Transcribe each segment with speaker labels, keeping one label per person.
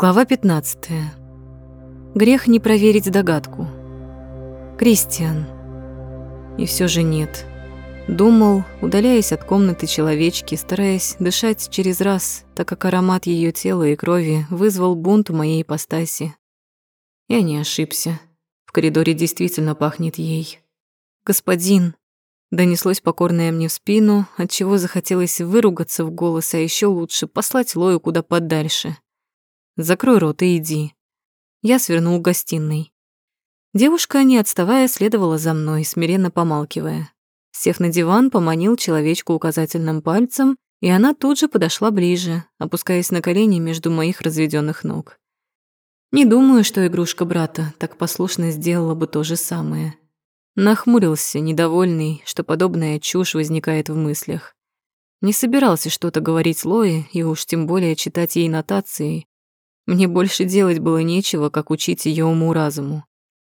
Speaker 1: Глава 15. Грех не проверить догадку. Кристиан. И все же нет. Думал, удаляясь от комнаты человечки, стараясь дышать через раз, так как аромат ее тела и крови вызвал бунт у моей ипостаси. Я не ошибся. В коридоре действительно пахнет ей. «Господин!» Донеслось покорное мне в спину, отчего захотелось выругаться в голос, а еще лучше послать Лою куда подальше. Закрой рот и иди. Я свернул к гостиной. Девушка, не отставая, следовала за мной, смиренно помалкивая. Сев на диван, поманил человечку указательным пальцем, и она тут же подошла ближе, опускаясь на колени между моих разведённых ног. Не думаю, что игрушка брата так послушно сделала бы то же самое. Нахмурился, недовольный, что подобная чушь возникает в мыслях. Не собирался что-то говорить Лое и уж тем более читать ей нотации, мне больше делать было нечего, как учить ее уму-разуму.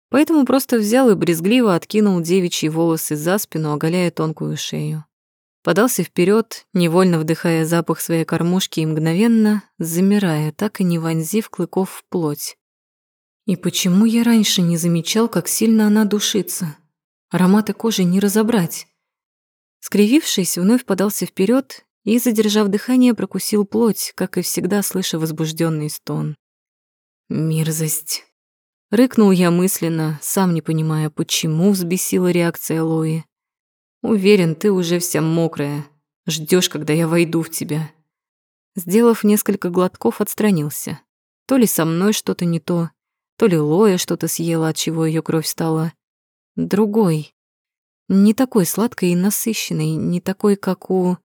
Speaker 1: Поэтому просто взял и брезгливо откинул девичьи волосы за спину, оголяя тонкую шею. Подался вперед, невольно вдыхая запах своей кормушки и мгновенно замирая, так и не вонзив клыков в плоть. И почему я раньше не замечал, как сильно она душится? Ароматы кожи не разобрать. Скривившись, вновь подался вперед и, задержав дыхание, прокусил плоть, как и всегда, слыша возбужденный стон. «Мерзость!» Рыкнул я мысленно, сам не понимая, почему взбесила реакция Лои. «Уверен, ты уже вся мокрая. Ждешь, когда я войду в тебя». Сделав несколько глотков, отстранился. То ли со мной что-то не то, то ли Лоя что-то съела, от чего ее кровь стала другой. Не такой сладкой и насыщенной, не такой, как у...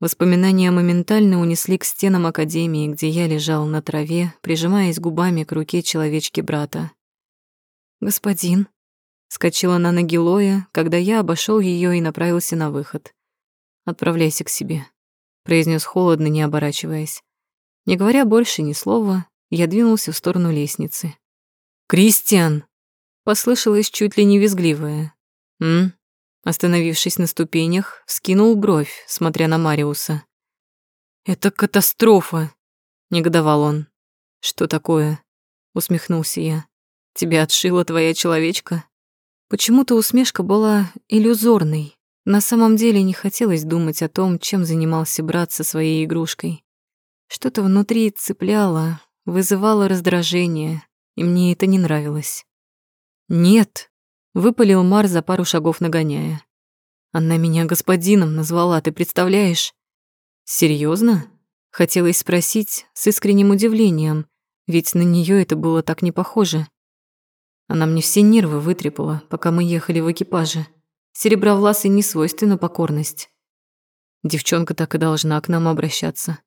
Speaker 1: Воспоминания моментально унесли к стенам академии, где я лежал на траве, прижимаясь губами к руке человечки брата. «Господин», — скочила на ноги Лоя, когда я обошел ее и направился на выход. «Отправляйся к себе», — произнес холодно, не оборачиваясь. Не говоря больше ни слова, я двинулся в сторону лестницы. «Кристиан!» — послышалось чуть ли не визгливое. «М? Остановившись на ступенях, скинул бровь, смотря на Мариуса. «Это катастрофа!» — негодовал он. «Что такое?» — усмехнулся я. «Тебя отшила твоя человечка?» Почему-то усмешка была иллюзорной. На самом деле не хотелось думать о том, чем занимался брат со своей игрушкой. Что-то внутри цепляло, вызывало раздражение, и мне это не нравилось. «Нет!» Выпалил Мар за пару шагов нагоняя. Она меня господином назвала, ты представляешь? Серьезно? Хотелось спросить с искренним удивлением, ведь на нее это было так не похоже. Она мне все нервы вытрепала, пока мы ехали в экипаже. Серебровласой не свойственна покорность. Девчонка так и должна к нам обращаться.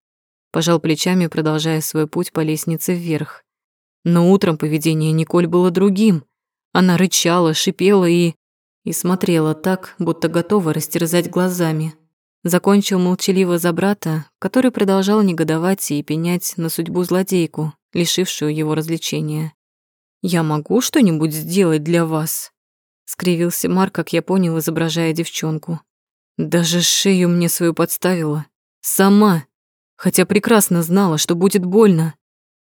Speaker 1: Пожал плечами, продолжая свой путь по лестнице вверх. Но утром поведение Николь было другим. Она рычала, шипела и... и смотрела так, будто готова растерзать глазами. Закончил молчаливо за брата, который продолжал негодовать и пенять на судьбу злодейку, лишившую его развлечения. «Я могу что-нибудь сделать для вас?» — скривился Марк, как я понял, изображая девчонку. «Даже шею мне свою подставила. Сама. Хотя прекрасно знала, что будет больно.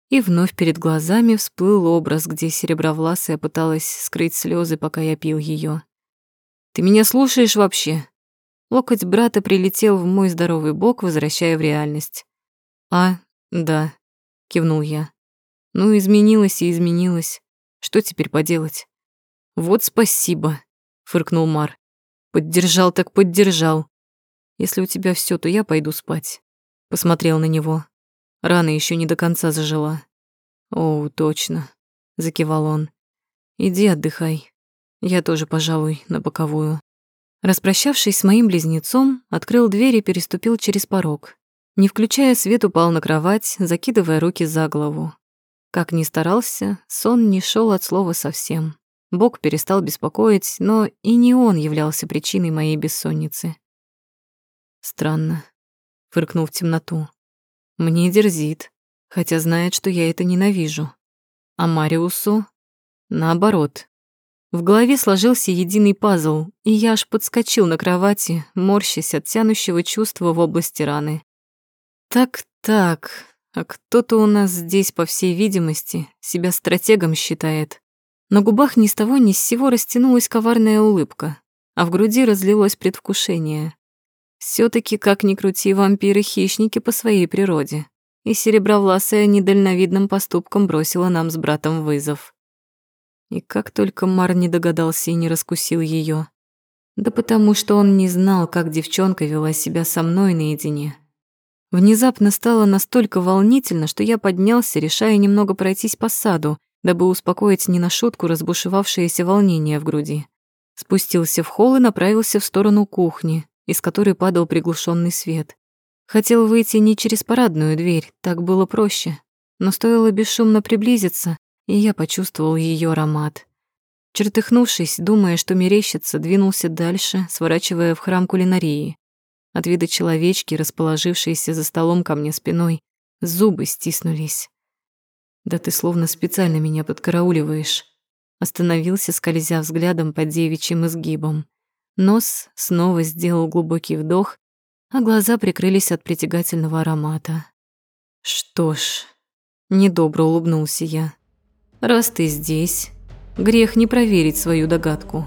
Speaker 1: И вновь перед глазами всплыл образ, где серебровласая пыталась скрыть слезы, пока я пил ее. «Ты меня слушаешь вообще?» Локоть брата прилетел в мой здоровый бок, возвращая в реальность. «А, да», — кивнул я. «Ну, изменилось и изменилось. Что теперь поделать?» «Вот спасибо», — фыркнул Мар. «Поддержал так поддержал. Если у тебя все, то я пойду спать». Посмотрел на него. Рана еще не до конца зажила. «О, точно», — закивал он. «Иди отдыхай. Я тоже, пожалуй, на боковую». Распрощавшись с моим близнецом, открыл дверь и переступил через порог. Не включая свет, упал на кровать, закидывая руки за голову. Как ни старался, сон не шел от слова совсем. Бог перестал беспокоить, но и не он являлся причиной моей бессонницы. «Странно», — фыркнул в темноту. Мне дерзит, хотя знает, что я это ненавижу. А Мариусу наоборот. В голове сложился единый пазл, и я аж подскочил на кровати, морщась от тянущего чувства в области раны. Так-так, А кто-то у нас здесь, по всей видимости, себя стратегом считает. На губах ни с того ни с сего растянулась коварная улыбка, а в груди разлилось предвкушение. Все таки как ни крути, вампиры-хищники по своей природе. И серебровласая недальновидным поступком бросила нам с братом вызов. И как только Мар не догадался и не раскусил ее, Да потому что он не знал, как девчонка вела себя со мной наедине. Внезапно стало настолько волнительно, что я поднялся, решая немного пройтись по саду, дабы успокоить не на шутку разбушевавшееся волнение в груди. Спустился в холл и направился в сторону кухни, из которой падал приглушенный свет. Хотел выйти не через парадную дверь, так было проще, но стоило бесшумно приблизиться, и я почувствовал ее аромат. Чертыхнувшись, думая, что мерещится, двинулся дальше, сворачивая в храм кулинарии. От вида человечки, расположившейся за столом ко мне спиной, зубы стиснулись. Да ты словно специально меня подкарауливаешь. Остановился, скользя взглядом под девичьим изгибом. Нос снова сделал глубокий вдох, а глаза прикрылись от притягательного аромата. Что ж, недобро улыбнулся я. Раз ты здесь, грех не проверить свою догадку.